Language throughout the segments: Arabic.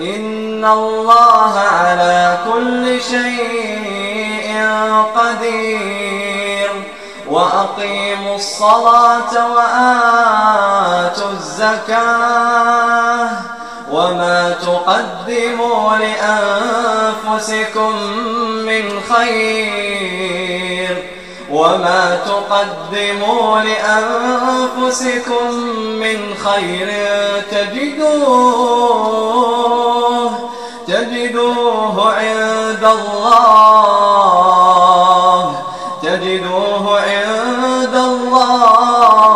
إن الله على كل شيء قدير. وأقيموا الصلاة وآتوا الزكاة وما تقدموا لأنفسكم من خير. وما تقدموا لأنفسكم من خير تجدوه عند الله تجدوه عند الله.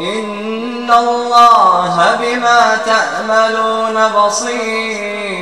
إن الله بما تعملون بصير.